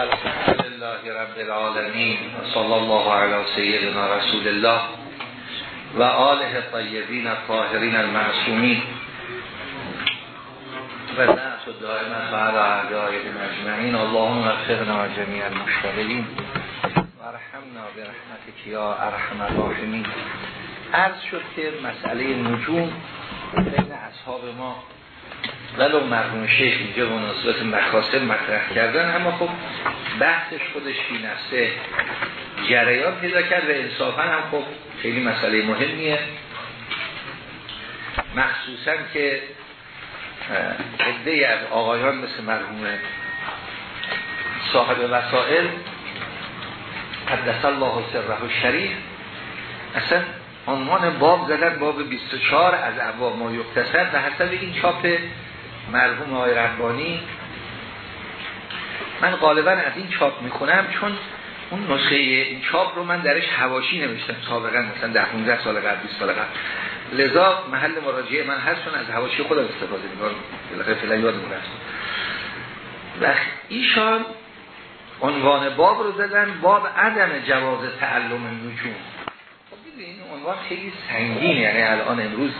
الحمد لله رب العالمين صلى الله على سيدنا رسول الله و آله الطیبین الطاهرین المعصومین و نعت دائما بعد اعدای مجمعین اللهم اغفرنا جميع المشتغلین و ارحمنا برحمتك یا ارحم الراحمین عرض شد که مسئله نجوم بین اصحاب ما ولو مرحوم شیخ اینجا به مناسبت مکاسب مطرح کردن اما خب بحثش خودش بی نفسه جریان پیدا کرد و انصافا هم خب خیلی مسئله مهمیه. مخصوصا که عده از آقایان مثل مرحوم صاحب وسائل قدس الله سره شریف اصلا عنوان باب زدن باب 24 از ابواب ما یکتسد و حسب این چاپ مرحوم آقای ربانی. من غالبا از این چاپ می‌کنم چون اون نسخه این چاپ رو من درش هواشی نوشتم سابقا مثلا ده 15 سال قبل 20 سال قبل. لذا محل مراجعه من هست از هواشی خودم استفاده می‌کنم. بالاخره فعلا یادمون هست و ایشان عنوان باب رو زدن باب عدم جواز تعلم نجوم. خب ببین عنوان خیلی سنگین یعنی الان امروز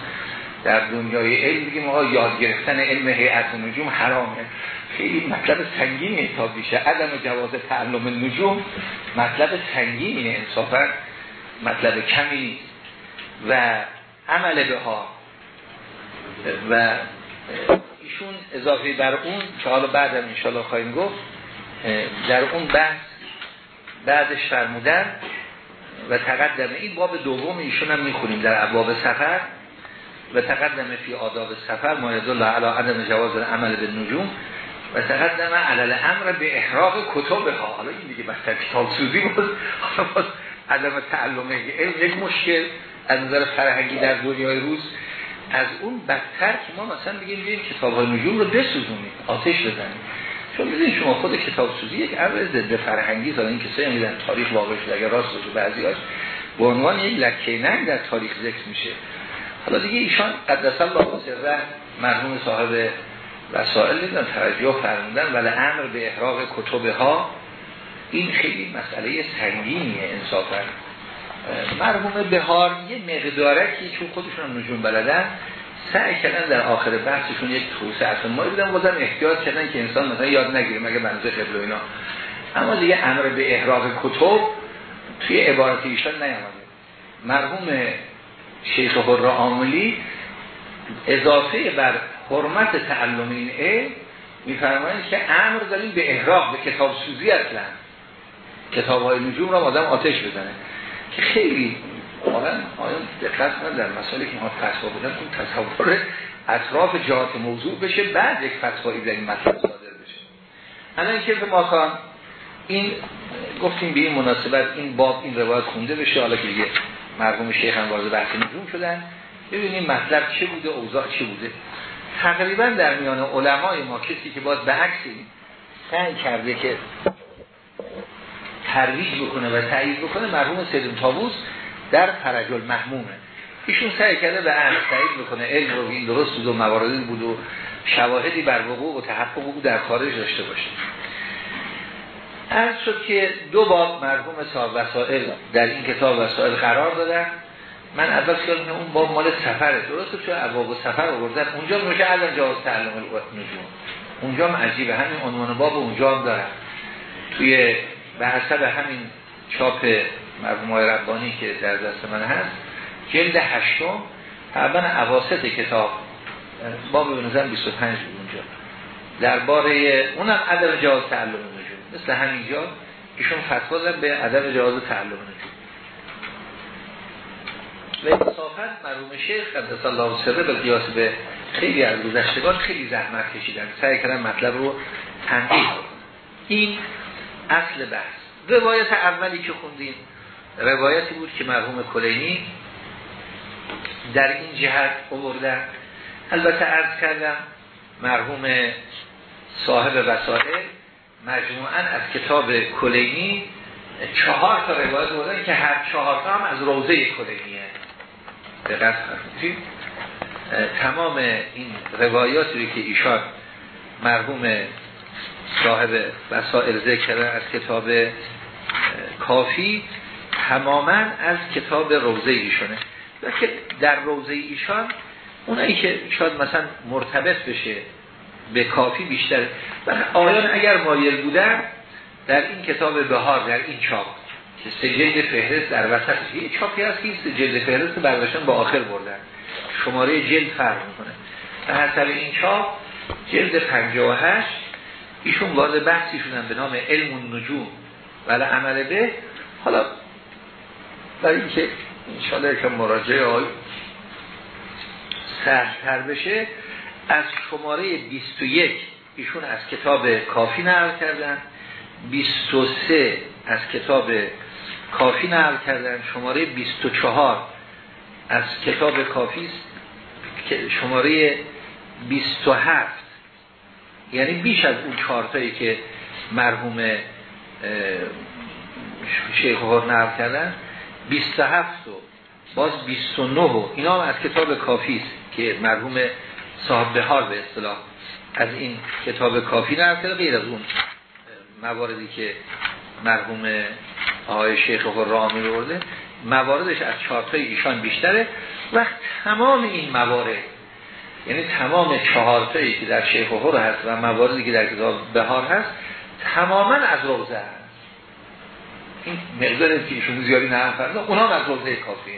در دنیای علم بگیم آقا یاد گرفتن علم هیئت نجوم حرامه. خیلی مطلب سنگینی حساب میشه عدم جواز تعلم نجوم مطلب سنگینی انصافا. مطلب کمی و عمل به ها و ایشون اضافه بر اون که حالا بعدم انشالله خواهیم گفت در اون بحث بعدش فرمودن و تقدم این باب دوم ایشون هم می‌خونیم در ابواب سفر. و تقدم فی آداب سفر ما یدل علی عدم جواز عمل به نجوم و تقدم علل امر به احراق کتب ها. حالا این دیگه بحث کتاب سوزی بود باز عدم تعلم علم یک مشکل از نظر فرهنگی در دنیای روز. از اون بدتر که ما مثلا بگیم بگیم کتاب های نجوم رو بسوزونیم آتش بزنیم. چون ببینید شما خود کتاب سوزی یک امر ضد فرهنگی تا این کسایی میدن تاریخ واقع شده اگر راست باشه بعضیاش به عنوان یک لکه ننگ در تاریخ ذکر میشه. حالا دیگه ایشان قدس الله سره مرحوم صاحب وسائل دیدن توجه فرمودن ولی امر به احراق کتب ها این خیلی مسئله سنگینیه انصافا. مرحوم بهار یه مقدارکی چون خودشون نجوم بلدن سعی کردن در آخر بحثشون یک توسعه ما بودن بازم احتیاط کردن که انسان مثلا یاد نگیره مگه بنزه قبل و اینا. اما دیگه امر به احراق کتب توی عبارت ایشان نیامده. مرحوم شیخ حر عاملی اضافه بر حرمت تعلم این علم میفرمایند که امر داریم به احراق به کتاب سوزی اصلا. کتاب های نجوم را آدم آتش بزنه. که خیلی واقعا آیان دقت من در مسائلی که ما فتوا بودن اون تصور اطراف جهات موضوع بشه بعد یک فتوایی در این مطلب صادر بشه. الان که ماکان این گفتیم به این مناسبت این باب این روایت خونده بشه حالا که دیگه مرحوم شیخ هم وارد بحث نجوم شدن. ببینیم مطلب چه بوده اوضاع چه بوده. تقریبا در میان علمای ما کسی که باید به عکسی سعی کرده که ترویج بکنه و تایید بکنه مرحوم سیدم تابوس در فرج المحمومه. ایشون سعی کرده به عکس تایید بکنه. علم رو این درست بود و مواردی بود و شواهدی بر وقوع و تحقق او در خارج داشته باشه. عرض شد که دو باب مرحوم صاحب وسائل در این کتاب وسائل قرار دادن. من اول که اون باب مال سفره. درسته چون ابواب سفر آوردن؟ اونجا میشه الان جواز تعلم نجوم. اونجا هم عجیبه همین عنوان باب اونجا هم دارن توی به حسب همین چاپ مرحوم ربانی که در دست من هست جلد هشتم طبعا اواسط کتاب باب به نظر 25 بود اونجا. درباره اونم عدم جواز تعلم نجوم. مثل همینجا ایشون فتوا زد به عدم جواز تعلم و انصافت مرحوم شیخ قدس الله سره به قیاس به خیلی از گذشتگان خیلی زحمت کشیدن. سعی کردن مطلب رو تنقیح این اصل بحث. روایت اولی که خوندیم روایتی بود که مرحوم کلینی در این جهت آوردن البته عرض کردم مرحوم صاحب وسائل مجموعا از کتاب کلینی چهار تا روایت آوردن که هر چهار تا هم از روزه کلینیه. دقت فرمودید تمام این روایاتی که ایشان مرحوم صاحب وسائل ذکر از کتاب کافی تماما از کتاب روزه ایشونه که در روزه ایشان اونایی که شاید مثلا مرتبط بشه به کافی بیشتر. و آیان اگر مایل بودن در این کتاب بهار در این چاپ که سه جلد فهرست در وسط یه چاپی هست که سه جلد فهرست برداشتن با آخر بردن. شماره جلد فرق می‌کنه. و هر این چاپ جلد 58 ایشون وارد بحثیشونن به نام علم النجوم. ولی عمل به. حالا برای اینکه انشاءالله که مراجعه سهلتر بشه از شماره 21 ایشون از کتاب کافی نقل کردن. 23 از کتاب کافی نقل کردن. شماره 24 از کتاب کافی شماره 27 یعنی بیش از اون چارتایی که مرحوم شیخ هر نقل کردن. 27 و باز 29 و اینا هم از کتاب کافی است که مرحوم صاحب بهار به اصطلاح از این کتاب کافی نقل کرده غیر از اون مواردی که مرحوم آقای شیخ رامی برده مواردش از چارتای ایشان بیشتره و تمام این موارد یعنی تمام چهارتایی که در شیخ هست و مواردی که در کتاب بهار هست تماما از روزه هست. این مقدار که ایشون زیادی نه فرده اونا از روزه کافیه.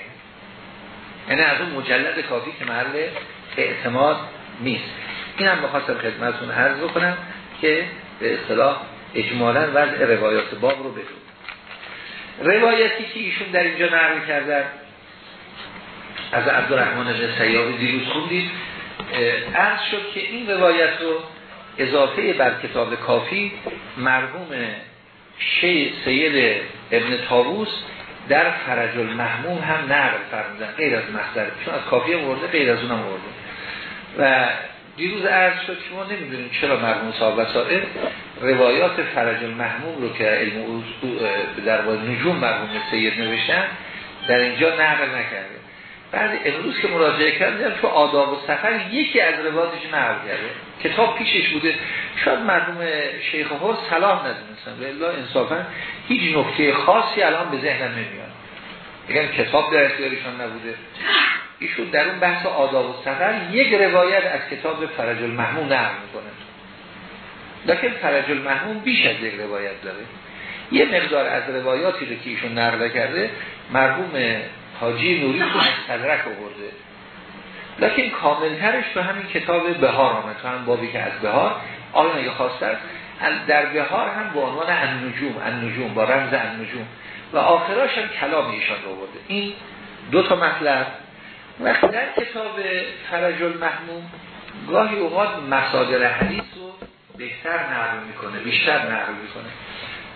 یعنی از اون مجلد کافی که محل اعتماد نیست. این هم بخواستم خدمتون عرض بکنم که به اصطلاح اجمالا وضع روایات باب رو بدون روایتی که ایشون در اینجا نقل کردن از عبدالرحمن بن سیابی دیروز خوندید عرض شد که این روایت رو اضافه بر کتاب کافی مرحوم شی سید ابن تاووس در فرج المحموم هم نقل فرمودن غیر از مصدر چون از کافی ورده غیر از اونم ورده. و دیروز عرض شد که ما نمی‌دونیم چرا مرحوم صاحب وسائل روایات فرج المحموم رو که علم در نجوم مرحوم سید نوشتن در اینجا نقل نکرده. بعد امروز که مراجعه کردم تو آداب و سفر یکی از روایاتش نقل کرده. کتاب پیشش بوده. شاید مرحوم شیخ هر صلاح ندونستن الله انصافا هیچ نکته خاصی الان به ذهنم نمیاد. اگر کتاب در اختیارشان نبوده. ایشون در اون بحث آداب و سفر یک روایت از کتاب فرج المحموم نقل می‌کنه. لیکن فرج المحموم بیش از یک روایت داره. یه مقدار از روایاتی رو که ایشون نقل کرده مرحوم حاجی نوری تو صدرک آورده. لیکن کاملترش به همین کتاب بهار آمد. تو هم بابی که از بهار آن اگه خواستن در بهار هم به عنوان النجوم النجوم با رمز النجوم. و آخراش هم کلام ایشان رو برده این دو تا مطلب وقتی در کتاب فرج المحموم گاهی اوقات مصادر حدیث رو بهتر نقل می‌کنه بیشتر نقل می‌کنه.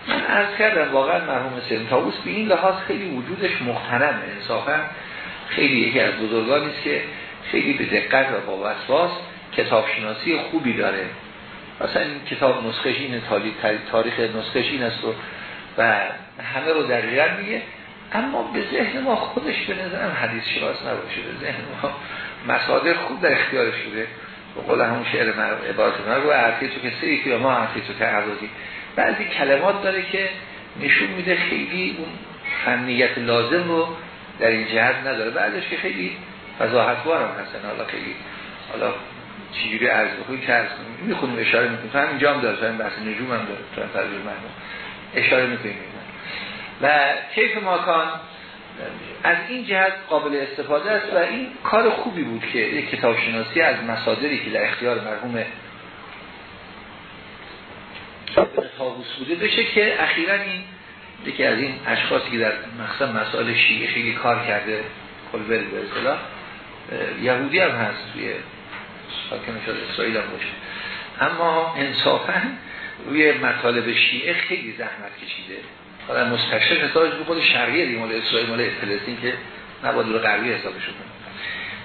من عرض کردم واقعا مرحوم سنتاوس به این لحاظ خیلی وجودش محترمه. انصافا خیلی یکی از بزرگانی است که خیلی به دقت و با وسواس کتابشناسی خوبی داره. مثلا این کتاب نسخش این تاریخ نسخش این است و, همه رو در میگه. اما به ذهن ما خودش به نظرم حدیث شناس نباشه به ذهن ما مصادر خوب در اختیارش شده. به قول همون شعر عبارت رو عرفی تو که سری که ما عرفی تو که بعضی کلمات داره که نشون میده خیلی اون فنیت لازم رو در این جهت نداره. بعدش که خیلی فضاحتوار هم هستن. حالا خیلی حالا چجوری عرض بخوی که از می‌خونیم اشاره می‌کنیم. تو اینجا هم داره. بحث نجوم هم داره. تو ترجمه اشاره می‌کنیم. و کیف ماکان از این جهت قابل استفاده است و این کار خوبی بود که یک کتاب شناسی از مصادری که در اختیار مرحوم تابوس بوده بشه که اخیرا این یکی از این اشخاصی که در مقصد مسائل شیعه خیلی کار کرده کلبل به اصطلاح یهودی هم هست توی ساکن شد اسرائیل هم باشه. اما انصافا روی مطالب شیعه خیلی زحمت کشیده. حالا مستشرق حسابش به خود شرقیه دیگه مال اسرائیل مال فلسطین که نباید رو غربی حسابش کنه.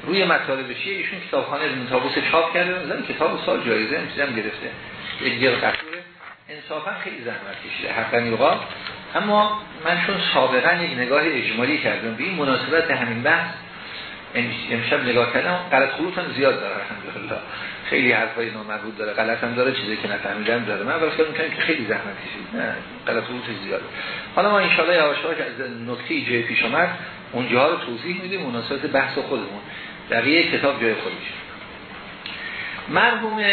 روی مطالب شیعه ایشون کتابخانه ابن تابوس چاپ کرده مثلا کتاب سال جایزه هم گرفته. یک جلد قطوره انصافا خیلی زحمت کشیده. حقا یوقا اما من چون سابقا یک نگاه اجمالی کردم به این مناسبت همین بحث امشب نگاه کردم غلط خلوط هم زیاد داره الحمدلله. خیلی حرفای نامربوط داره. غلط هم داره چیزی که نفهمیدم داره. من فکر می‌کنم که خیلی زحمت کشید. نه غلط بود زیاده حالا ما ان شاء الله یواش یواش از نکته جای پیش آمد اونجا رو توضیح میدیم مناسبت بحث خودمون. بقیه کتاب جای خودش. مرحوم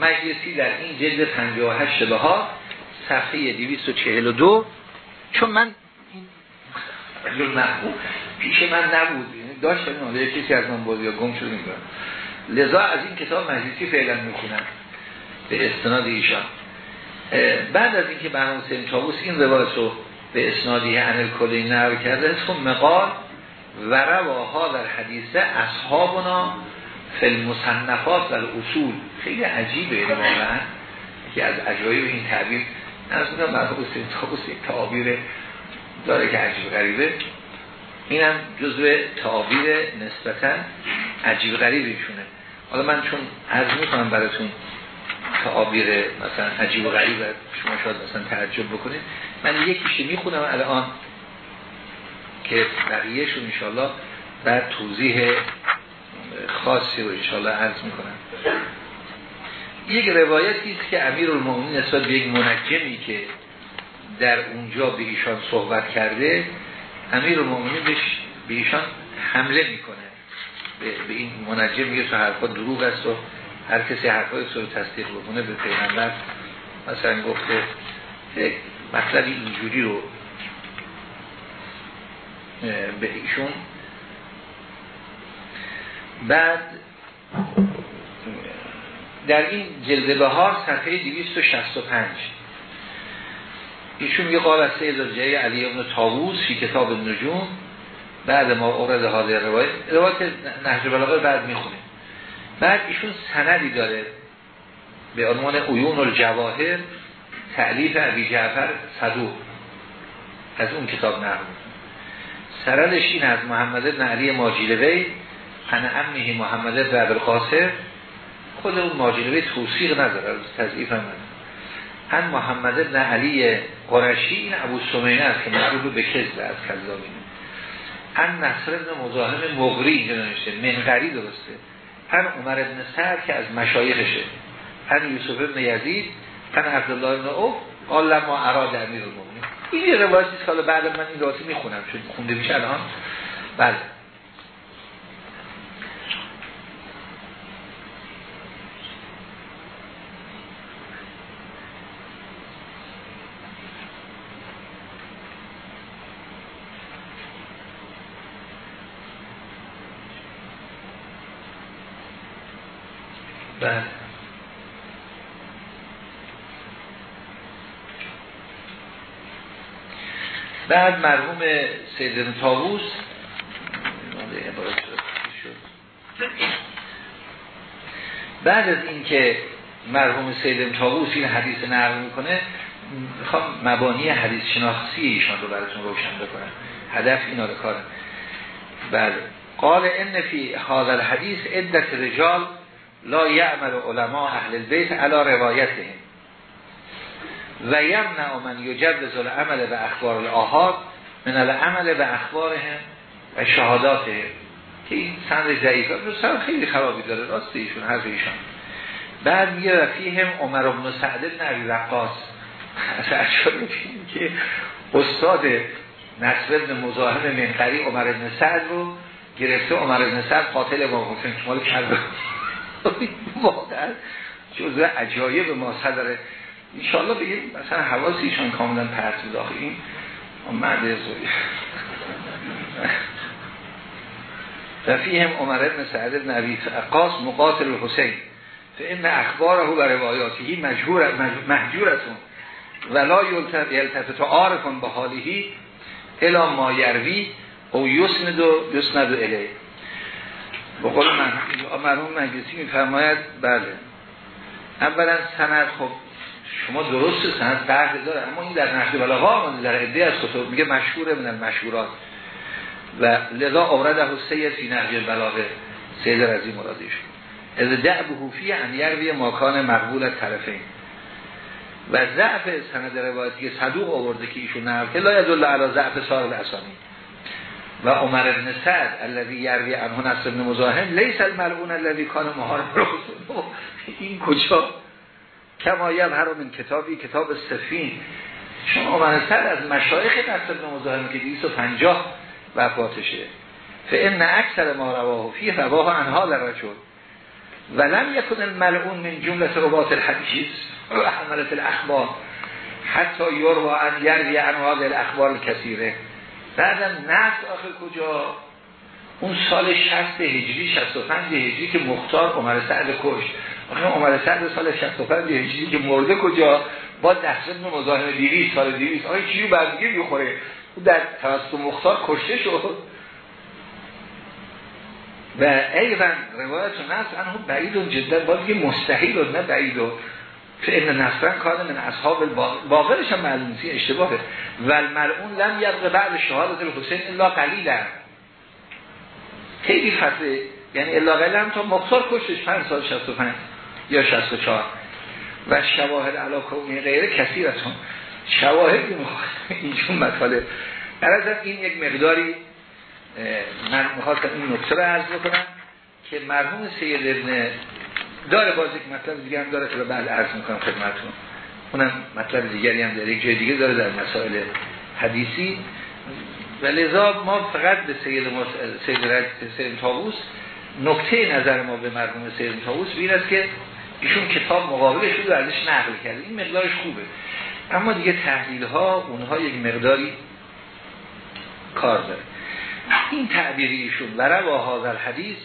مجلسی در این جلد 58 بهار صفحه 242 چون من این مرحوم پیش من نبود. داشتم اون کسی از من یا گم شده میگم لذا از این کتاب مجلسی فعلا می‌خونم به استناد ایشان. بعد از اینکه برنامه سیم تابوس این روایت رو به اسنادی انل کلی نقل کرده ثم مقال و رواها در حدیثه اصحابنا فی المصنفات و اصول خیلی عجیبه واقعا که از عجایب این تعبیر میگم مرحوم سیم تابوس یک تعابیر داره که عجیب غریبه. اینم جزء تعابیر نسبتا عجیب غریبشونه. حالا من چون عرض می‌کنم براتون تعابیر مثلا عجیب و غریب شما شاید مثلا تعجب بکنید من یکیشی می‌خونم الان که بقیهشون انشاءالله بعد توضیح خاصی رو انشاءالله عرض می‌کنم. یک روایتی است که امیر المؤمنین نسبت به یک منجمی که در اونجا به ایشان صحبت کرده امیر المؤمنین به ایشان حمله می‌کنه. به, این منجم میگه تو حرفا دروغ است و هر کسی حرفای رو تصدیق بکنه به پیغمبر. مثلا گفته مطلبی اینجوری رو به ایشون. بعد در این جلد بهار صفحه 265 ایشون یه قال از سید جای علی ابن تاووس فی کتاب النجوم. بعد ما اورد حاضر روایت روایت نهج بلاغه بعد می‌خونیم. بعد ایشون سندی داره به عنوان عیون الجواهر تعلیف عبی جعفر صدوق. از اون کتاب نقل سردش این از محمد بن علی ماجیلوی ان امنه محمد بن عبدالقاسر خود اون ماجیلوی توصیق نداره تضعیف هم ان محمد بن علی قرشی این ابو سمینه است که معروف به کذب از کذابینه ان نصر ابن مزاحم مغری اینجا نوشته منقری درسته. ان عمر ابن سعد که از مشایخشه. ان یوسف ابن یزید ان عبدالله ابن اوف قال لما اراد امیر المؤمنین این روایتی که بعد من این روایت می‌خونم چون خونده میشه الان. بله. بعد مرحوم سیدن تاووس بعد از اینکه مرحوم سیدن تاووس این حدیث نقل می‌کنه می‌خوام مبانی حدیث شناختی ایشان رو براتون روشن بکنم. هدف اینا رو کارم بله. قال ان فی هذا الحدیث عدت رجال لا یعمل علماء اهل البیت علا روایتهم. و یمنع من یجوز العمل به اخبار الاحاد من العمل به اخبارهم و شهاداتهم. که این سند ضعیفه سند خیلی خرابی داره. راست ایشون حرف ایشان. بعد میگه رفیهم عمر بن سعد بن عبی وقاص. که استاد نصر بن مزاحم منقری عمر بن سعد رو گرفته. عمر بن سعد قاتل ما حسین شمال کرده واقعا جزء عجایب ما صدره انشاءالله بگیم مثلا حواس ایشان کاملا پرت داخل این مرد زوری هم عمر ابن سعد ابن عبی قاس مقاتل الحسین. فإن اخباره و روایاتی محجورتون ولا یلتفت عارفون به حالیهی الا ما یروی او یسند و یسند الیه به قول مرحوم مجلسی میفرماید بله. اولا سند خب شما درست سند قرد داره. اما این در نحوه بلاغه آمده در عده از کتب میگه مشهور من المشهورات و لذا اورده سید فی نهج بلاغه سید رضی مرادیش از دعب حوفی ان یروی ماکان مقبول طرفین. و ضعف سند روایتی صدوق آورده که ایشون نقل لا یدل علی ضعف سار الاسامی و عمر ابن سعد الذي يروي عنه نصر ابن مزاحم ليس الملعون الذي كان رسول این کجا؟ کما هر من کتابی کتاب سفین. شما منصد از مشایخ قصد ابن که 250 وفاتشه. فان اکثر ما رواه فی رواه انها رجل. ولم یکن الملعون من جمله ربات الحدیث و حملت الاخبار حتی یروا ان یروی انواع الاخبار کثیره بعدم نفت آخر کجا؟ اون سال 60 هجری 65 هجری که مختار عمر سعد کش آخه عمر سعد سال 65 هجری که مرده کجا؟ با دست ابن مزاحم دیوی سال دیوی آخه چیزی بعد دیگه بخوره او در توسط مختار کشته شد. و ایضا روایت نصر انه بعید جدا باز که مستحیل و نه بعید و. فعل نصرن کار من اصحاب باقرش هم معلوم اشتباهه. و الملعون لم یبقه بعد شهادت الحسین الا قلیلا خیلی فتره یعنی الا قلیلا تا مختار کشتش. 5 سال 65 یا 64 و شواهد علا کونی غیره کثیر از هم شواهد اینجون مطاله در این یک مقداری من می‌خواستم این نکته رو عرض بکنم که مرحوم سید ابن داره باز یک مطلب دیگه هم داره که بعد عرض می‌کنم خدمتون اونم مطلب دیگری هم داره. یک جای دیگه داره در مسائل حدیثی. و لذا ما فقط به سید, مص... سید, سید تاووس نکته نظر ما به مرحوم سید تاووس این است که ایشون کتاب مقابلش رو ازش نقل کرده. این مقدارش خوبه. اما دیگه تحلیل ها اونها یک مقداری کار داره. این تعبیری ایشون و روا الحدیث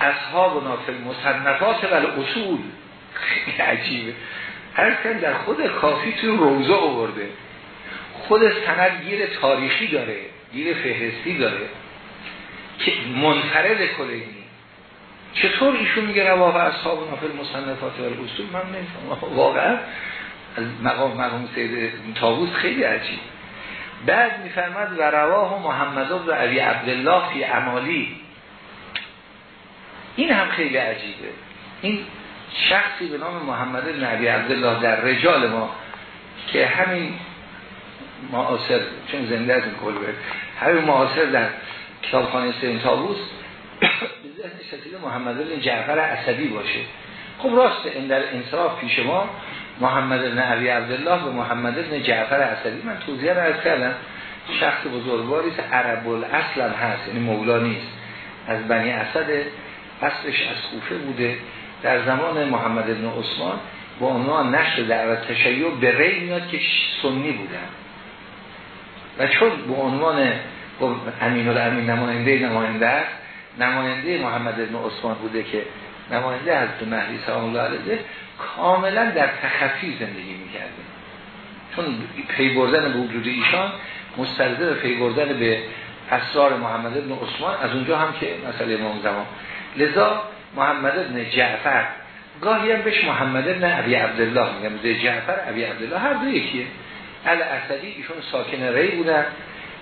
اصحاب نافل مصنفات و اصول خیلی عجیبه. هر کن در خود کافی توی روزه آورده. خود سند گیر تاریخی داره گیر فهرستی داره که منفرد کلینی چطور ایشون میگه رواه اصحاب نافل مصنفات و اصول من نمیفهم واقعا از مقام مرحوم سید تاووس خیلی عجیب. بعد میفرماد و رواه محمد و علی عبدالله فی عمالی این هم خیلی عجیبه. این شخصی به نام محمد نبی عبدالله در رجال ما که همین معاصر چون زنده از این کلبه همین معاصر در کتابخانه سین تابوس ذهن شکل محمد بن جعفر اسدی باشه. خب راست این در انصراف پیش ما محمد بن عبی عبدالله و محمد بن جعفر اسدی من توضیح را از کردم. شخص بزرگواری عرب الاصل هست یعنی مولا نیست. از بنی اسد اصلش از کوفه بوده. در زمان محمد بن عثمان با عنوان نشر دعوت تشیع به ری میاد که سنی بودن. و چون به عنوان امین الامین نماینده نماینده است نماینده محمد بن عثمان بوده که نماینده از تو مهدی سلام الله کاملا در تخفی زندگی می‌کرده. چون پی بردن به وجود ایشان مستلزم پی بردن به اسرار محمد بن عثمان از اونجا هم که مسئله امام زمان. لذا محمد بن جعفر گاهی هم بهش محمد بن عبی عبدالله میگم به جعفر عبی عبدالله هر دو یکیه. ال اسدی ایشون ساکن ری بودن.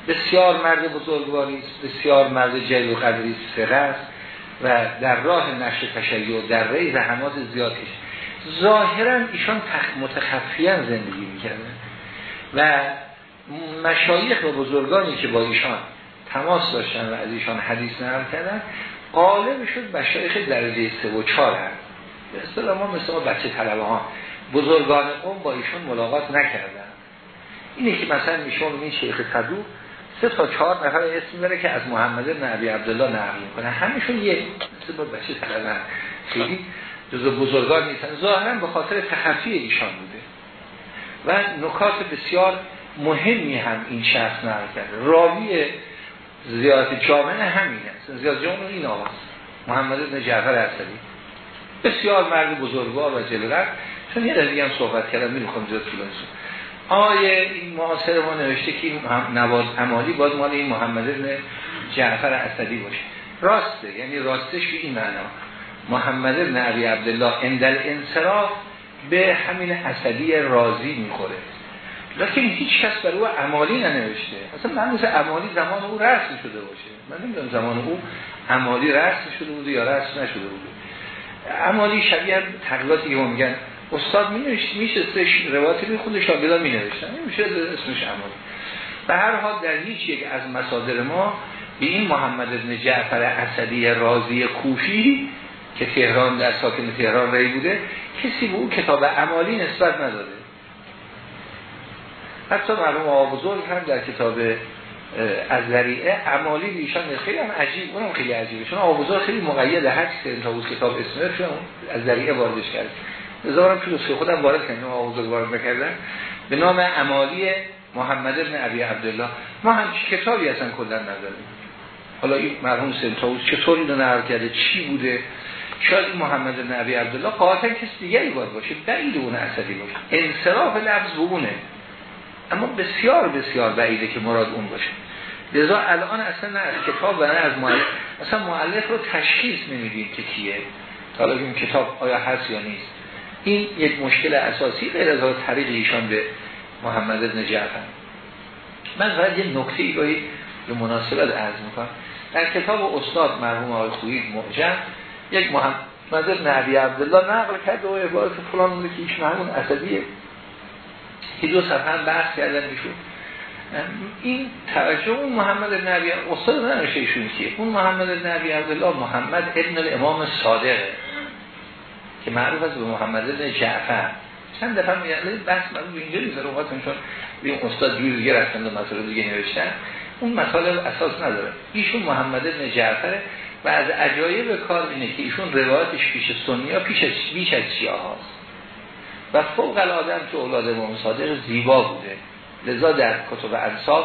بسیار مرد بزرگواری بسیار مرد جلیل و قدری است و در راه نشر تشیع در ری زحمات زیاد کشید ظاهرا ایشان متخفیان زندگی می‌کردن و مشایخ و بزرگانی که با ایشان تماس داشتن و از ایشان حدیث نقل کردن غالب شد مشایخ درجه سه و چهار هست. به اصطلاح ما مثل بچه طلبه ها بزرگان قوم با ایشون ملاقات نکردن. اینه که مثلا ایشون این شیخ صدوق سه تا چهار نفر اسم داره که از محمد بن عبی عبدالله نقل می‌کنه. همشون یه با بچه طلبه خیلی جزو بزرگان نیستن. ظاهرا به خاطر تخفی ایشان بوده. و نکات بسیار مهمی هم این شخص نقل کرده. راوی زیارت جامعه همین است. زیارت جامعه این آقاست. محمد بن جعفر اسدی بسیار مرد بزرگوار و جلوگر چون یه دیگه هم صحبت کردم. می‌خوام زیاد طولانی آیه این معاصر ما نوشته که نواز عمالی باید مال این محمد بن جعفر اسدی باشه. راسته یعنی راستش به این معنا. محمد بن عبی عبدالله اندل انصراف به همین اسدی رازی می‌خوره. لیکن هیچ کس برای او عمالی ننوشته. اصلا من مثل عمالی زمان او رسم شده باشه. من نمی‌دونم زمان او عمالی رسم شده بوده یا رسم نشده بوده. عمالی شبیه تقلیلاتی که میگن استاد می میشه روایتی می خود شاگردان می نوشتن میشه اسمش عمالی به هر حال در هیچ یک از مصادر ما به این محمد بن جعفر اسدی رازی کوفی که تهران در ساکن تهران رئی بوده کسی به او کتاب عمالی نسبت نداده. حتی مرحوم آقا بزرگ هم در کتاب از ذریعه عمالی بیشان خیلی هم عجیب اونم خیلی عجیبه. چون بزرگ خیلی مقید هر چیز تاووس کتاب اسمه از ذریعه واردش کرد که نسخه خودم وارد کردم آقا بزرگ وارد نکردن. به نام عمالی محمد ابن عبی عبدالله. ما هم کتابی اصلا کلا نداریم. حالا این مرحوم سنتاوس چطور اینو نقل کرده؟ چی بوده؟ شاید این محمد بن عبی عبدالله قاطع کس دیگری باید باشه بعید اون اصلی باشه. انصراف لفظ بونه اما بسیار بسیار بعیده که مراد اون باشه. لذا الان اصلا نه از کتاب و نه از معلف اصلا معلف رو تشخیص نمیدیم که کیه. حالا این کتاب آیا هست یا نیست. این یک مشکل اساسی غیر از طریق ایشان به محمد بن جعفر. من فقط یه نکته ای رو به مناسبت عرض می‌کنم. در کتاب استاد مرحوم آقای خویی معجم یک محمد بن عبی عبدالله نقل کرده و عبارت فلان اونه که ایشون همون اسدیه که دو صفحه هم بحث کردن میشون این توجه اون محمد بن عبی استاد ننوشه ایشون کیه. اون محمد بن عبی عبدالله محمد ابن الامام صادقه که معروف است به محمد بن جعفر. چند دفعه میگن بحث من رو اینجا می‌ذاره اوقاتون چون این استاد جور دیگه رفتن و مسئله دیگه نوشتن. اون مطالب اساس نداره. ایشون محمد بن جعفر و از عجایب کار اینه که ایشون روایتش پیش سنی ها پیش بیش از شیعه هاست. و فوق العاده که اولاد امام صادق زیبا بوده. لذا در کتب انصاف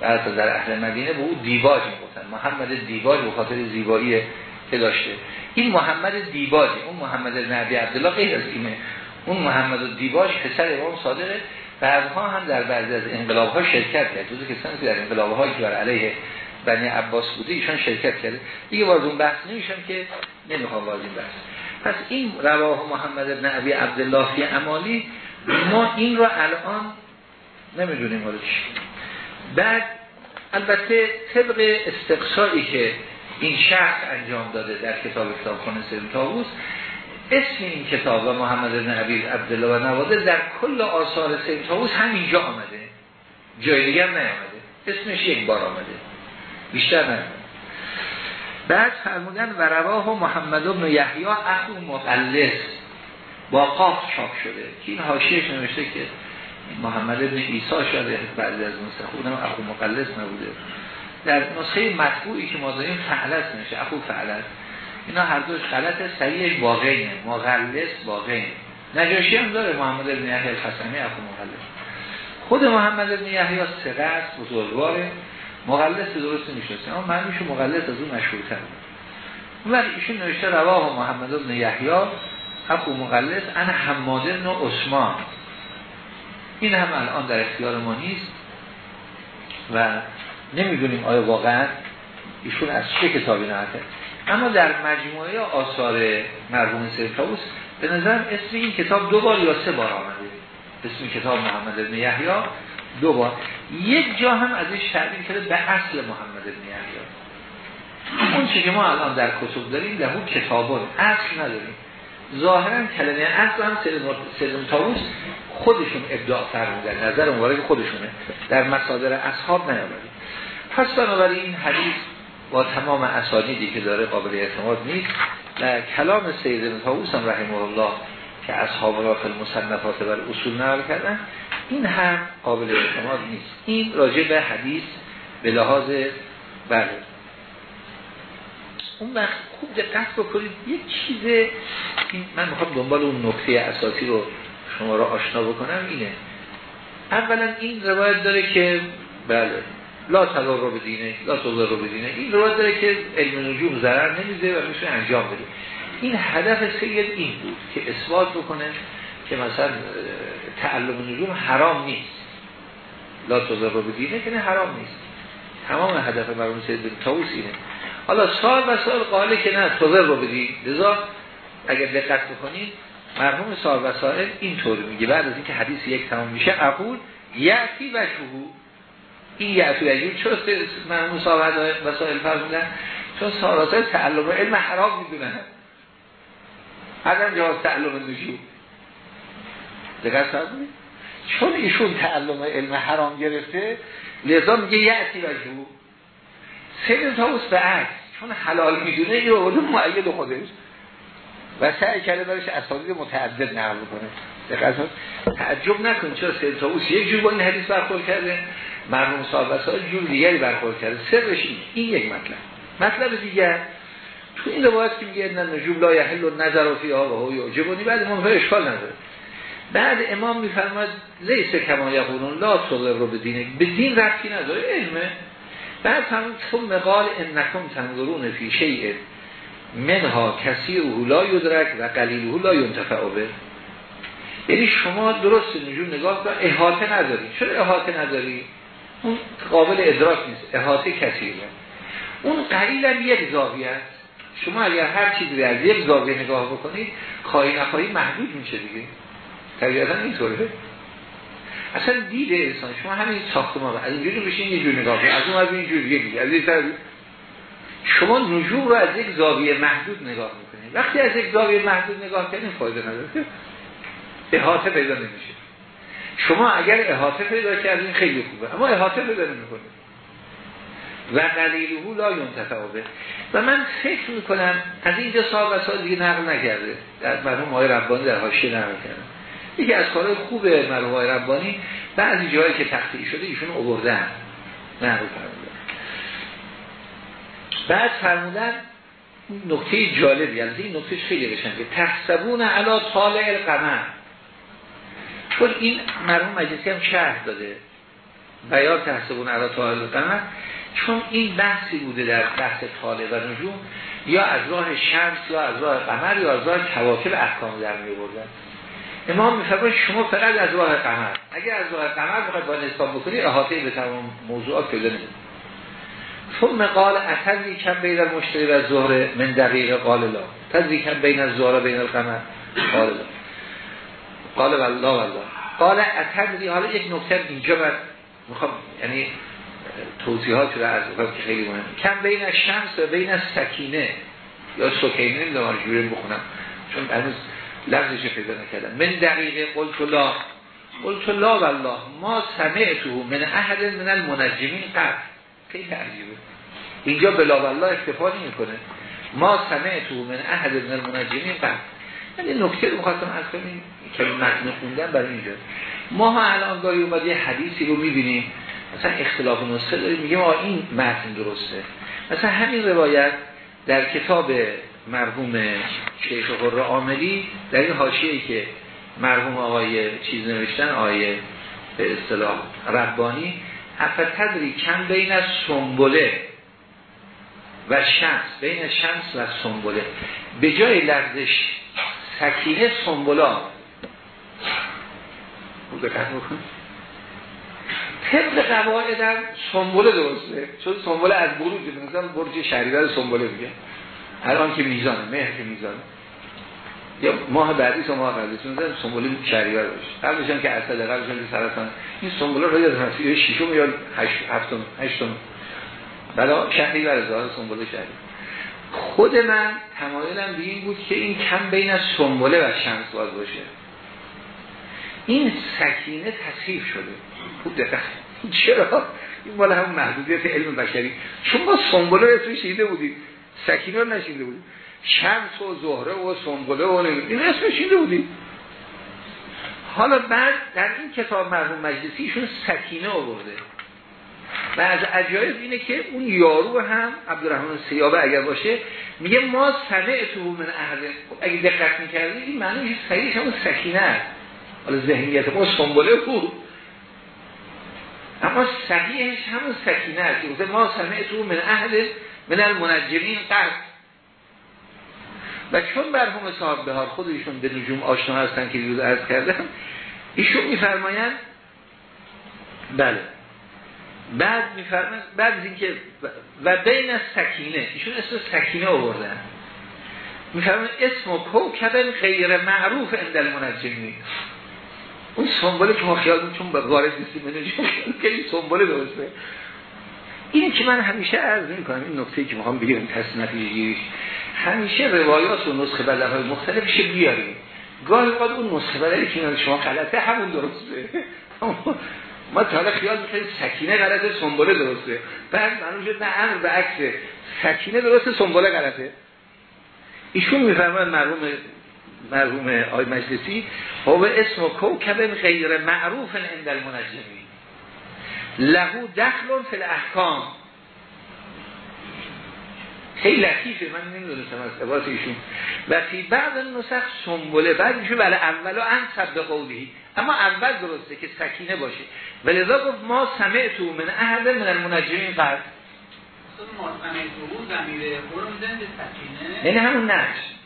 و حتی در اهل مدینه به او دیباج می‌گفتن محمد دیباج به خاطر زیبایی که داشته. این محمد دیباج اون محمد نبی عبدالله غیر از اینه. اون محمد دیباج پسر امام صادقه بعضها هم در بعضی از انقلاب ها شرکت کرد. جزو کسانی که در انقلاب هایی که بر علیه بنی عباس بوده ایشان شرکت کرده. دیگه وارد اون بحث نمیشم که نمی‌خوام وارد این بحث. پس این رواه محمد بن عبی عبدالله فی امالی ما این رو الان نمی‌دونیم حالا چی. بعد البته طبق استقصایی که این شخص انجام داده در کتاب کتاب خانه سرم تاووس اسم این کتاب و محمد بن عبی عبدالله و نواده در کل آثار تاووس همینجا آمده. جای دیگر نیامده. اسمش یک بار آمده. بیشتر نه. بعد فرمودن و رواه محمد بن یحیی اخو مقلس با قاف چاپ شده. که این حاشیهش نوشته که محمد بن عیسی شده بعد از نسخه خودم اخو مقلس نبوده. در نسخه مطبوعی که ما داریم فعلت نشه اخو فعلت. اینا هر دوش غلطه صحیحش واقعیه. مقلس واقعی نجاشی هم داره محمد بن یحیی الخصمی اخو مقلس خود محمد بن یحیی سقط بزرگواره. مغلس درست نمی‌شناسه اما معنیش مغلس از اون مشهورتر اون وقت ایشون نوشته رواه محمد بن یحیی اخو مغلس انا حماد بن عثمان. این هم الان در اختیار ما نیست. و نمی‌دونیم آیا واقعا ایشون از چه کتابی نهته اما در مجموعه آثار مرحوم سرکاوس به نظر اسم این کتاب دو بار یا سه بار آمده. اسم کتاب محمد بن یحیی دو بار. یک جا هم ازش تعبیر کرده به اصل محمد بن یحیی. اون چه که ما الان در کتب داریم اون کتابان اصل نداریم. ظاهرا کلمه اصل هم سلم تاووس خودشون ابداع فرمودن. نظر مبارک خودشونه. در مصادر اصحاب نیامده پس بنابراین این حدیث با تمام اسانیدی که داره قابل اعتماد نیست. و کلام سید تاووس هم رحمه الله که اصحاب را فی المصنفات و اصول نقل کردن این هم قابل اعتماد نیست. این راجع به حدیث به لحاظ بله. اون وقت خوب دقت بکنید یک چیز من می‌خوام دنبال اون نکته اساسی رو شما را آشنا بکنم اینه. اولا این روایت داره که بله لا تضار رو بدینه لا تضار رو بدینه این روایت داره که علم نجوم ضرر نمیده و میشه انجام بده. این هدف سید این بود که اثبات بکنه که مثلا تعلم نجوم حرام نیست. لا تضر رو بدینه که نه حرام نیست. تمام هدف مرمون سید تاوس اینه. حالا سال و سال قاله که نه تضر رو بدین لذا اگر دقت بکنید مرحوم سال و سال اینطور میگه. بعد از اینکه حدیث یک تمام میشه اقول یعتی و شهو این یعتی و شهو چون مرحوم سال و سال فرمودن چون سالات تعلم علم حرام می‌دونن. عدم جواز تعلم نجوم دقیق چون ایشون تعلم علم حرام گرفته لذا میگه یعتی وجهو. سید تاوس به عکس. چون حلال می‌دونه یه آورده معید خودش. و سعی کرده برش اساطیر متعدد نقل کنه دقیقا تعجب نکن چرا سید طاووس یک جور با این حدیث برخورد کرده. مرحوم صاحب وسائل جور دیگری برخورد کرده. سرش این این یک مطلب. مطلب دیگر تو این روایت که میگه ان نجوم لا یحل نظر فیها و هو یعجبنی. بعد امام اشکال نداره. بعد امام میفرماید لیس کما یقولون لا تضر به دینه به دین رفتی نداره علمه. بعد هم ثم قال انکم تنظرون فی شیء منها کثیر لا یدرک و قلیل لا ینتفع به. یعنی شما درست نجوم نگاه کن احاطه نداری چرا احاطه نداری اون قابل ادراک نیست. احاطه کثیره اون قلیل هم یک زاویه است. شما اگر هر چیزی از یک زاویه نگاه بکنید خواهی نخواهی محدود میشه دیگه. طبیعتا اینطوره. اصلا دید انسان شما همین ساختمان از اینجوری بشین یه جور نگاه از اون از این جور دیگه از این شما نجوم رو از یک زاویه محدود نگاه می‌کنید. وقتی از یک زاویه محدود نگاه کنید فایده نداره. احاطه پیدا نمیشه. شما اگر احاطه پیدا کردین خیلی خوبه. اما احاطه پیدا نمی‌کنید و قلیله لا ینتفع و من فکر می‌کنم از اینجا صاحب سال دیگه نقل نکرده. در مرحوم های ربانی در حاشیه نقل کرده. یکی از کارهای خوب مرحوم های ربانی بعضی جایی که تخطیعی شده ایشون آوردن. نقل فرمودن بعد فرمودن نکته جالبی. از این نکته خیلی که تحسبون علا طالع القمر. چون این مرحوم مجلسی هم شهر داده. بیان تحسبون علا طالع القمر چون این بحثی بوده در بحث طالع و نجوم یا از راه شمس یا از راه قمر یا از راه کواکب احکام در می بردن امام میفرماید شما فقط از راه قمر. اگر از راه قمر بخواید با نسبت بکنید احاطه به تمام موضوعات پیدا نمیده ثم قال اتدری کم بین المشتری و زهره من دقیق قال لا. تدری کم بین الزهره بین القمر. قال لا. قال والله والله. قال اتدری حالا یک نکته اینجا بر می‌خوام یعنی توضیحات رو از که خیلی مهم کم بین شمس و بین سکینه یا سکینه نمی‌دونم جوری بخونم چون هنوز لفظش پیدا نکردم. من دقیقه قلت لا. قلت لا والله. ما سمعته من احد من المنجمین قبل خیلی عجیبه. اینجا بلا والله اکتفا کنه ما سمعته من احد من المنجمین قبل این نکته رو می‌خواستم از کنیم که متن خوندن برای اینجا. ما ها الان گاهی اومد یه حدیثی رو می‌بینیم. مثلا اختلاف نسخه داریم میگه ما این متن درسته. مثلا همین روایت در کتاب مرحوم شیخ قره عاملی در این حاشیه‌ای که مرحوم آقای چیز نوشتن آقای به اصطلاح ربانی تدری کم بین از سنبله و شمس بین شمس و سنبله. به جای لفظش سکینه سنبلا دقت بکن طبق قواعد در سنبله درسته. چون سنبله از بروج مثلا برج شهریور سنبله میگه الان که میزانه مهر که میزانه. یا ماه بعدی و ماه قبلی. چون سنبله شهریور باشه. قبلش که اصل قبلش که سرطان. این سنبله رو یاد هستی ششم یا هفتم هشتم. بلا شهریور ظاهر سنبله شهری خود من تمایلم به این بود که این کم بین از سنبله و شمس باز باشه. این سکینه تصحیف شده. خوب دقیق چرا؟ این مال هم محدودیت علم بشری. چون ما سنبله رو شیده بودیم. سکینه رو نشیده بودیم. شمس و زهره و سنبله و این اسم شیده بودیم. حالا بعد در این کتاب مرحوم مجلسیشون سکینه آورده. و از عجایب اینه که اون یارو هم عبدالرحمن سیابه اگر باشه میگه ما سمع تو من اهل. اگه دقت می‌کردی این معنی صحیحش همون سکینه است. حالا ذهنیت ما سنبله بود اما صحیحش همون سکینه است. ما سمع تو من اهل من المنجمین قرد و چون برهم صاحب بهار خودشون به نجوم آشنا هستن که دیروز عرض کردم ایشون میفرمایند بله. بعد میفرمایند بعد از اینکه و بین سکینه ایشون اسم سکینه آوردن. میفرمایند اسم و کوکبن غیر معروف اندل المنجمین اون سنبوله که ما خیال چون به وارد نیستیم که این سنبوله درسته. این که من همیشه عرض می کنم این نکته که می‌خوام بگیرم تصنیف گیریش همیشه روایات و نسخه بدل های مختلفش بیاریم. گاهی اوقات اون نسخه بدلی که شما غلطه همون درسته. ما تا خیال می‌کنیم سکینه غلطه سنبوله درسته. بعد معلوم شد نه امر به عکس سکینه درسته سنبوله غلطه. ایشون میفرماید مرحوم مرحوم آی مجلسی هو اسم و کوکب غیر معروف عند المنجمی لهو دخل فی الاحکام. خیلی لطیفه من نمی‌دونستم از عبارت ایشون. و فی بعض نسخ سنبله بعد میشه بله اول و انصب به قولی اما اول درسته که سکینه باشه. و لذا گفت ما سمعتو من احد من المنجمین قرد به سکینه. یعنی همون نقش.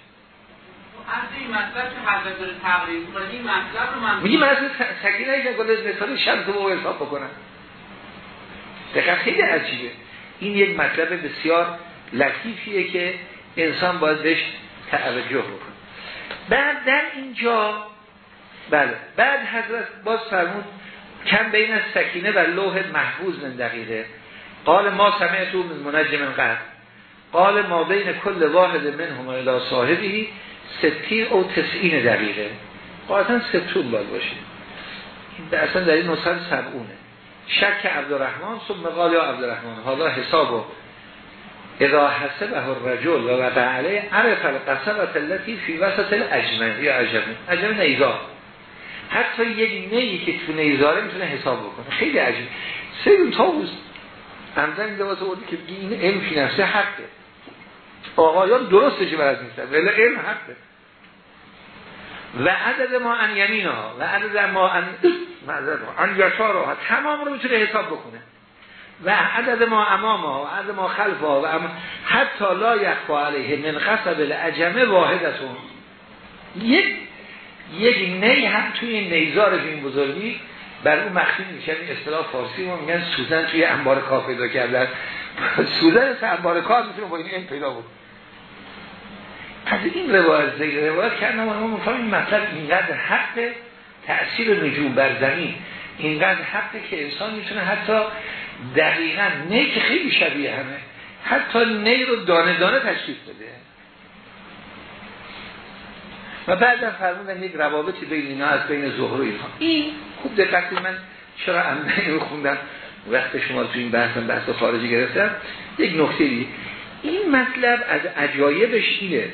از این مطلب که مطلب رو من میگی من اصلا سکینه ایجا گل مثال شمس رو حساب بکنم. دقیقا خیلی عجیبه. این یک مطلب بسیار لطیفیه که انسان باید بهش توجه بکنه. بعد در اینجا بله بعد حضرت باز فرمود کم بین سکینه و لوح محفوظ من دقیقه. قال ما سمعتو من منجم قد قال ما بین کل واحد من هم الى صاحبی ستی او تسعین دقیقه. قاعدتا ستون باید باشه. اصلا در این نصر سبعونه. شک عبدالرحمن ثم قال یا عبدالرحمن. حالا حسابو اذا حسبه الرجل و وقع عرف القصبت التي فی وسط الاجمن یا اجمن اجمن نیزار حتی یک نیی که تو نیزاره می‌تونه حساب بکنه. خیلی عجیب. سیدون تاوز همزن این دوازه بودی که این علم فی نفسه حقه. آقایان درسته چه برد نیستن. ولی علم حقه. و عدد ما ان یمین ها و عدد ما ان ان یسار ها تمام رو می‌تونه حساب بکنه. و عدد ما امام ها و عدد ما خلف ها و ام... حتی لا یخفا علیه من قصب العجمه واحدتون. یک یک نی هم توی این نیزار این بزرگی بر اون مخفی میشن. این اصطلاح فارسی ما میگن سوزن توی انبار کار پیدا کردن. سوزن انبار کار می‌تونه با این این پیدا بود پس این روایت زیر روایت کردم ما میفهم این مطلب اینقدر حق تأثیر نجوم بر زمین اینقدر حقه که انسان می‌تونه حتی دقیقا نی که خیلی شبیه همه حتی نی رو دانه دانه تشکیف بده. و بعد فرمودن یک روابطی بین اینا از بین زهر و اینها این خوب دقت من چرا انبه رو خوندم؟ وقت شما تو این بحثم بحث خارجی گرفتم. یک نکته این مطلب از عجایبش اینه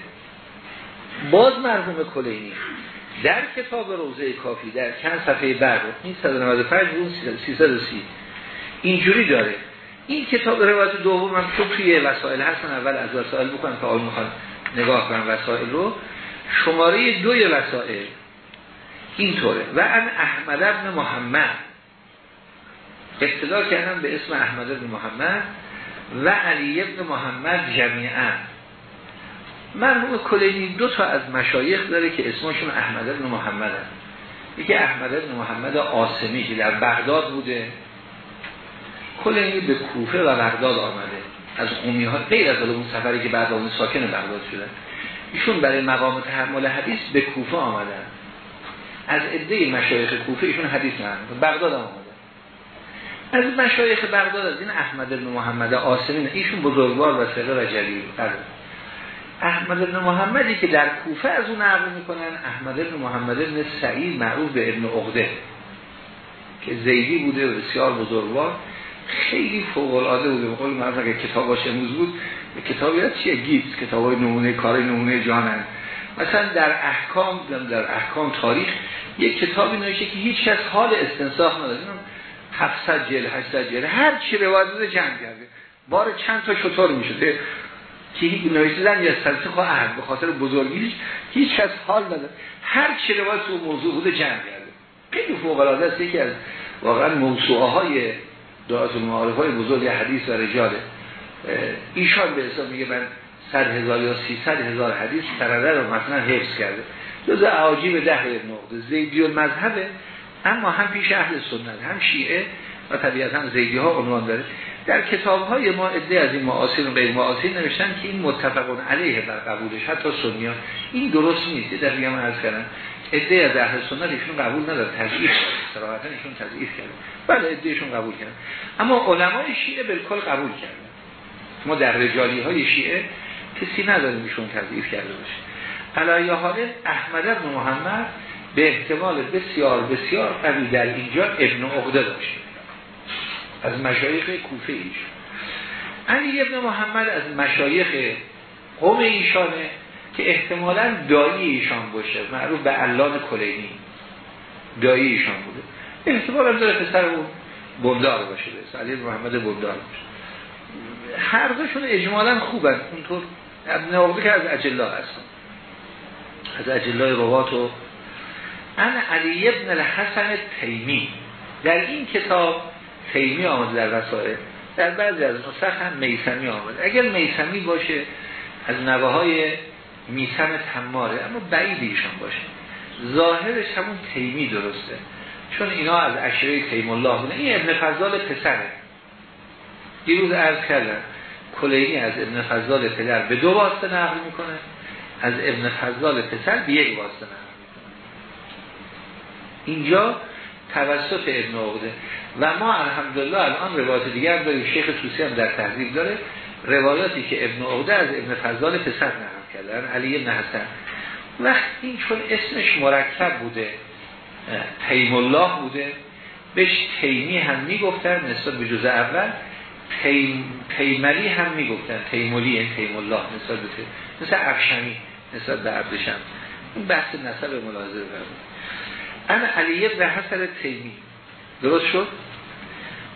باز مرحوم کلینی در کتاب روزه کافی در چند صفحه بعد این 195 بود 330 اینجوری داره. این کتاب روایت دوم هم چون توی وسائل هستن اول از وسائل بکنم که آقای می‌خوان نگاه کنم وسائل رو. شماره دوی وسائل اینطوره. و ان احمد ابن محمد. ابتدا کردم به اسم احمد ابن محمد و علی ابن محمد جمیعا. مرحوم کلینی دو تا از مشایخ داره که اسمشون احمد ابن محمد هست. یکی احمد ابن محمد آسمی که در بغداد بوده. کلینی به کوفه و بغداد آمده. از قومی ها غیر از اون سفری که بعد اون ساکن بغداد شدن ایشون برای مقام تحمل حدیث به کوفه آمدن. از عده مشایخ کوفه ایشون حدیث نه بغداد آمده از مشایخ بغداد از این احمد بن محمد آسمین ایشون بزرگوار و سقه و جلیل. بله. احمد بن محمدی که در کوفه از اون نقل می‌کنن. احمد بن محمد بن سعید معروف به ابن عقده که زیدی بوده و بسیار بزرگوار خیلی فوق العاده بوده بقول من اگه کتاباش امروز بود کتابی هست چیه؟ گیبس کتاب های نمونه کار نمونه جانن. مثلا در احکام در احکام تاریخ یک کتابی نوشته که هیچ کس حال استنساخ نداره. 700 جل 800 جل هر چی روایت بوده جمع کرده. بار چند تا چطور می‌شده. که نوشتن یا سلسخ عهد به خاطر بزرگیش هیچ کس حال نداره. هر چی روایت تو موضوع بوده جمع کرده. خیلی فوق العاده است. یکی از واقعا موسوعه های دعات المعارف های بزرگ حدیث و رجاله ایشان به حساب میگه من صد هزار یا سیصد هزار حدیث سرده رو مثلا حفظ کرده. جز عاجیب ده نقطه زیدی و مذهبه اما هم پیش اهل سنت هم شیعه و طبیعتا زیدی ها عنوان داره. در کتاب های ما عده از این معاصر و غیر معاصر نوشتن که این متفقون علیه بر قبولش حتی سنیان. این درست نیست در بیان از کردن عده از اهل سنت ایشون قبول نداره تضعیف صراحتا ایشون تضعیف کرده بله عدهشون قبول کردن. اما علمای شیعه بالکل قبول کردن. ما در رجالی های شیعه کسی نداریم ایشون تضعیف کرده باشه. علایه حاله احمد بن محمد به احتمال بسیار بسیار قوی در اینجا ابن عقده داشته از مشایخ کوفه ایش. علی ابن محمد از مشایخ قوم ایشانه که احتمالا دایی ایشان باشه. معروف به علان کلینی. دایی ایشان بوده. احتمالا داره پسر اون بندار باشه. به علی محمد بندار باشه. هر دوشون اجمالا خوبن. اونطور ابن که از اجلا هستن از اجلای روات و ان علی ابن الحسن تیمی. در این کتاب تیمی آمده در وسائل در بعضی از نسخ هم میسمی آمده. اگر میسمی باشه از نوه های میسم تماره اما بعید ایشان باشه. ظاهرش همون تیمی درسته. چون اینا از اشره تیم الله بودن. این ابن فضال پسره. دیروز عرض کردن کلینی از ابن فضال پدر به دو واسطه نقل می‌کنه. از ابن فضال پسر به یک واسطه نقل می‌کنه. اینجا توسط ابن عقده. و ما الحمدلله الان روایت دیگر داریم. شیخ توسی هم در تحضیب داره. روایاتی که ابن عقده از ابن فضال پسر نقل کردن علی حسن. وقت این چون اسمش مرکب بوده تیم الله بوده بهش تیمی هم می‌گفتن نسبت به جزء اول تیم، تیملی هم می‌گفتن. تیمولی این تیم الله نسبت به مثل افشمی نسبت به عبدشم این بحث نسب ملاحظه فرمود انا علیه به حسن تیمی. درست شد؟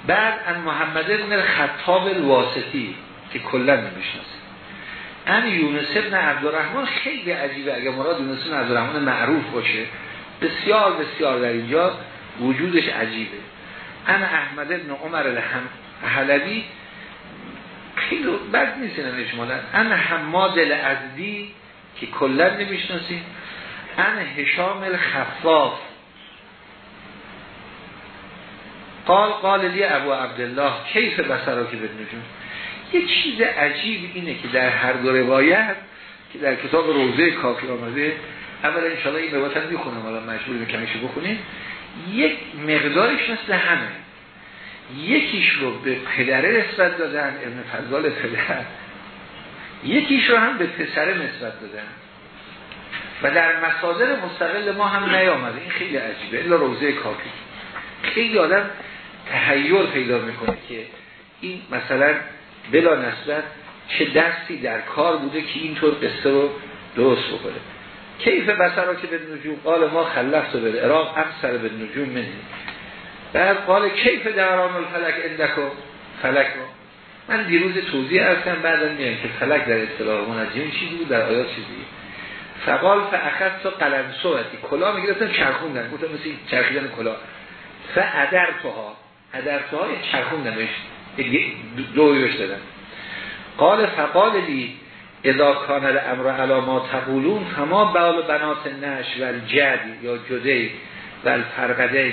بعد ان محمد ابن خطاب الواسطی که کلا نمی‌شناسه. ان یونس ابن عبدالرحمن خیلی عجیبه. اگر مراد یونس ابن عبدالرحمن معروف باشه بسیار بسیار در اینجا وجودش عجیبه. ان احمد ابن عمر الهم حلبی خیلی بد نیست اجمالا. ان حماد الازدی که کلا نمی‌شناسیم. ان هشام الخفاف قال قال لی ابو عبدالله کیف بسرا که نجوم یه چیز عجیب اینه که در هر دو روایت که در کتاب روزه کافی آمده اولا انشاءالله این روایت هم می‌خونم حالا مجبور میکنیش بخونیم یک مقدارش مثل همه. یکیش رو به پدره نسبت دادن ابن فضال پدر. یکیش رو هم به پسره نسبت دادن. و در مصادر مستقل ما هم نیامده. این خیلی عجیبه. الا روزه کافی. خیلی آدم تحیر پیدا می‌کنه که این مثلا بلا نسبت چه دستی در کار بوده که اینطور قصه رو درست بکنه. کیف بسرا که به نجوم؟ قال ما خلفت به عراق اکثر به نجوم منی. بعد قال کیف دران الفلک اندکو فلک رو؟ من دیروز توضیح ارسم بعدا میگم که فلک در اصطلاح منجم چیزی بود؟ در آیات چیزی فقال فاخذت قلم صورتی. کلا می‌گرفتن چرخوندن گفتم مثل چرخیدن کلا فعدر توها عدر توها چرخوندنش دویوش دادن قال فقال لی اذا کان الامر علی ما تقولون فما بال بنات نش و جد یا جده و الفرقده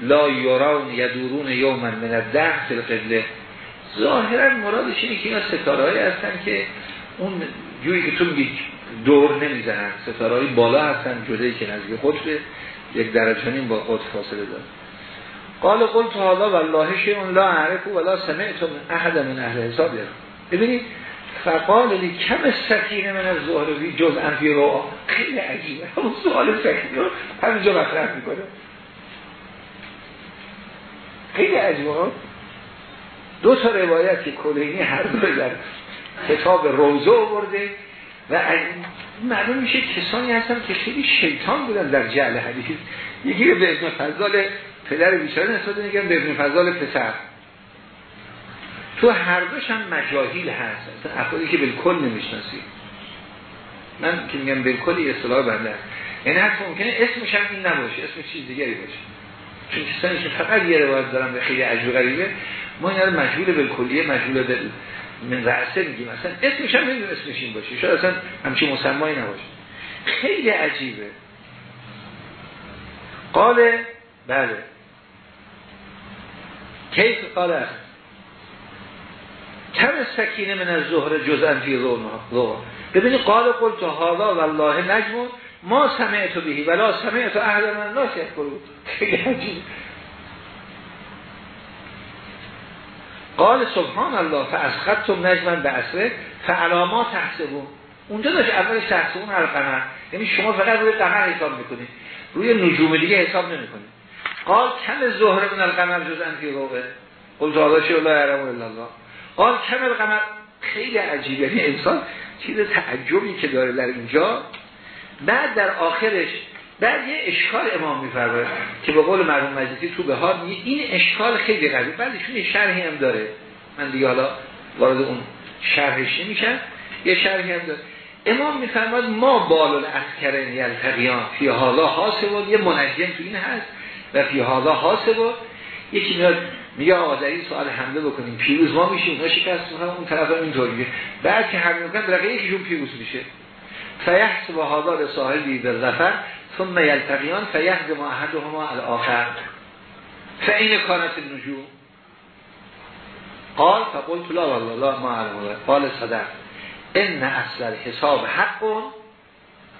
لا یوران یدورون یومن من الدهر فی القبله. ظاهرا مرادش اینه که اینا ستاره هستن که اون جوری که تو میگی دور نمی‌زنن. ستاره بالا هستن جده که نزدیک به یک درجه با خود فاصله داره. قال قلت حالا والله اون لا اعرف ولا سمعت من احد من اهل حساب ببینید فقال لی کم سکینه من از ظهروی جز انفی رو خیلی عجیبه. اون سوال سکینه رو همینجا مطرح می‌کنه. خیلی عجیبه. دو تا روایت که کلینی هر دو در کتاب روزه آورده و معلوم میشه کسانی هستن که خیلی شیطان بودن در جعل حدیث. یکی به ابن فضال پدر بیچاره نسبت میگن به ابن فضال پسر. تو هر دوش هم مجاهیل هست. افرادی که بالکل نمی‌شناسی. من که میگم بالکل اصطلاح بنده یعنی حتی ممکنه اسمش هم این نباشه اسمش چیز دیگری باشه. چون کسانی که فقط یه روایت دارم به خیلی عجب غریبه. ما اینا رو مجهول بالکلیه مجهول بل من رأسه میگیم. مثلا اسمش هم نمی‌دونم اسمش این باشه. شاید اصلا همچین مسمایی نباشه. خیلی عجیبه. قال بله. کیف قال؟ کم سکینه من از ظهر جزءا فی ظهر؟ ببینی قال قل تو حالا والله نجم ما سمعت بهی ولا سمعت اهل من ناس یکبرو خیلی عجیب قال سبحان الله فاسخدتم نجما به اصره فعلامات تحسبون اونجا داشت اولش تحسبون القمر یعنی شما فقط روی قمر حساب می‌کنید. روی نجوم دیگه حساب نمی‌کنید. قال کم ظهر من القمر جز انفی روبه قل تعالی شی الله الا الله. قال کم القمر خیلی عجیبه. یعنی انسان چیز تعجبی که داره در اینجا. بعد در آخرش بعد یه اشکال امام میفرماید که به قول مرحوم مجلسی تو بهار این اشکال خیلی قوی بعدشون یه شرحی هم داره. من دیگه حالا وارد اون شرحش نمیشم. یه شرحی هم داره. امام میفرماید ما بالون اسکرن یلتقیان فی حالا حاسب یه منجم تو این هست. و فی حالا حاسب. یکی میاد میگه آقا در این سوال حمله بکنیم. پیروز ما میشیم اونا شکست می‌کنم اون طرف هم اینطوریه بعد که حمله می‌کنم برقه یکیشون پیروز میشه. فیحسب هذا صاحبی به ظفر ثم یلتقیان فیحزم احدهما الاخر فعین کانت النجوم. قال فقلت لا والله لا ما علم قال صدق. ان اصل حساب حق.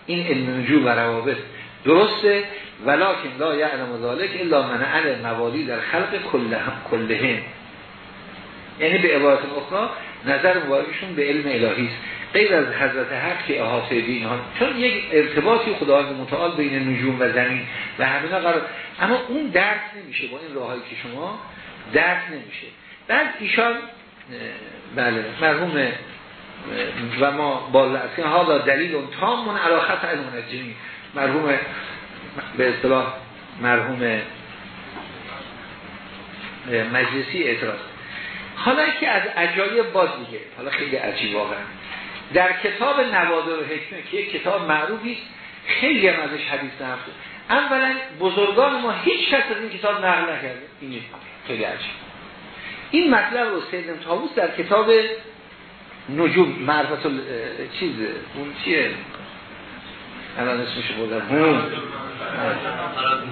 این النجوم و روابط. درسته؟ ولکن لا یعلم ذالک الا من علی موالی در خلق کلهم کلهم یعنی به عبارت اخرى نظر مبارکشون به علم الهی است. غیر از حضرت حق که احاطه بین ها چون یک ارتباطی خداوند متعال بین نجوم و زمین و همینا قرار اما اون درک نمیشه با این راهایی که شما درک نمیشه. بعد ایشان بله مرحوم و ما بالا از ها دلیل تام من علاقت از منجمی مرحوم به اصطلاح مرحوم مجلسی اعتراض. حالا که از عجایب باز میگه. حالا خیلی عجیب واقعا. در کتاب نوادر حکمه که یک کتاب معروفی خیلی هم ازش حدیث نفته اولا بزرگان ما هیچ کس از این کتاب نقل نکرده. این خیلی عجیب. این مطلب رو سیدن تاووس در کتاب نجوم معرفت چیز اون چیه؟ الان اسمش بودم.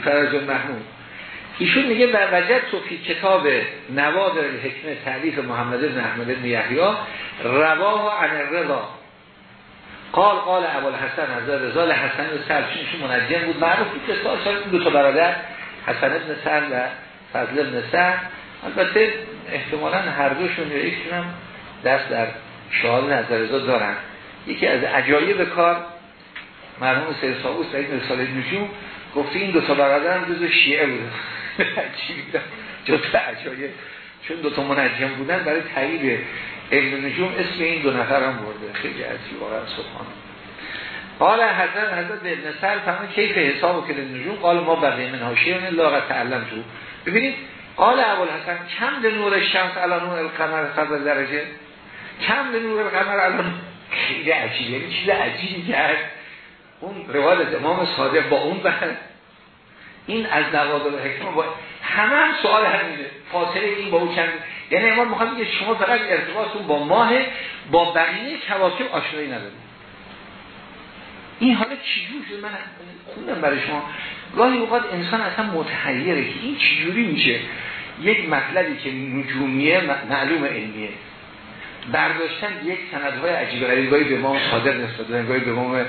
فرج محمود. ایشون میگه و وجد فی کتاب نوادر الحکمه تعلیف محمد بن احمد بن یحیی رواه عن الرضا. قال قال ابوالحسن از رضا حسن سرچینش منجم بود. معروف بود که سال دو تا برادر حسن ابن سر و فضل ابن سر البته احتمالا هر دوشون یا ایشون هم دست در شهال نظر رضا دارن. یکی از عجایب کار مرحوم سید ساوس در این رساله نجوم گفته این دو تا برادر هم جزو شیعه بوده جزو عجایب چون دو تا منجم بودن برای تایید علم نجوم اسم این دو نفر هم برده. خیلی عجیب واقعا سبحان. قال حضرت حضرت ابن سر فهمه کیف حساب کل نجوم؟ قال ما بقیه من حاشیه لاغت تعلم تو ببینید قال اول حسن کم به نور شمس الان نور القمر فضل درجه؟ کم به نور القمر الان خیلی عجیبه. یعنی چیز عجیبی کرد. اون روایت امام صادق با اون بحث. این از نوادر حکمه با همه هم سوال همینه. فاصله این با اون چند یعنی امام می‌خواد بگه شما فقط ارتباطتون با ماه با بقیه کواکب آشنایی ندارید. این حالا چجور شد من خوندم برای شما. گاهی اوقات انسان اصلا متحیره که این چجوری میشه؟ یک مطلبی که نجومیه معلوم علمیه. برداشتن یک سندهای عجیب غریب گاهی به امام صادق نسبت دادن به امام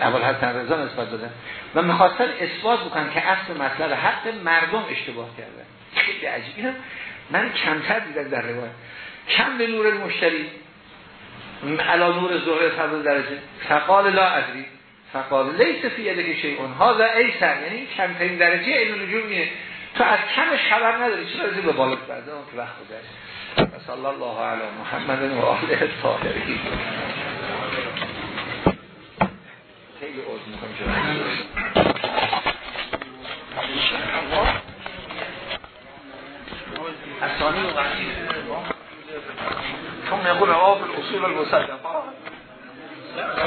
اول حسن رضا نسبت دادن. و می‌خواستن اثبات بکنن که اصل مطلب حق مردم اشتباه کردن خیلی عجیب. اینم من کمتر دیدم در روایت. کم به نور المشتری. علا نور زهره فضل درجه. فقال لا ادری. فقال لیس فی که شیعون هذا ایسر یعنی کمترین درجه علم نجومیه. تو از کمش خبر نداری. چرا به بالا برده اون که وقت گذشت. صلى الله على محمد و آله الطاهرین خیلی عوض میکنم الثاني ثم يقول عواف الأصول المسلفة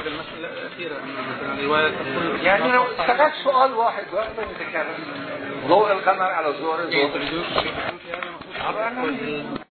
المسألة الأخيرة مثلا رواية يعني لو سكت سؤال واحد واحد متكرر ضوء القمر على ظهور الضوء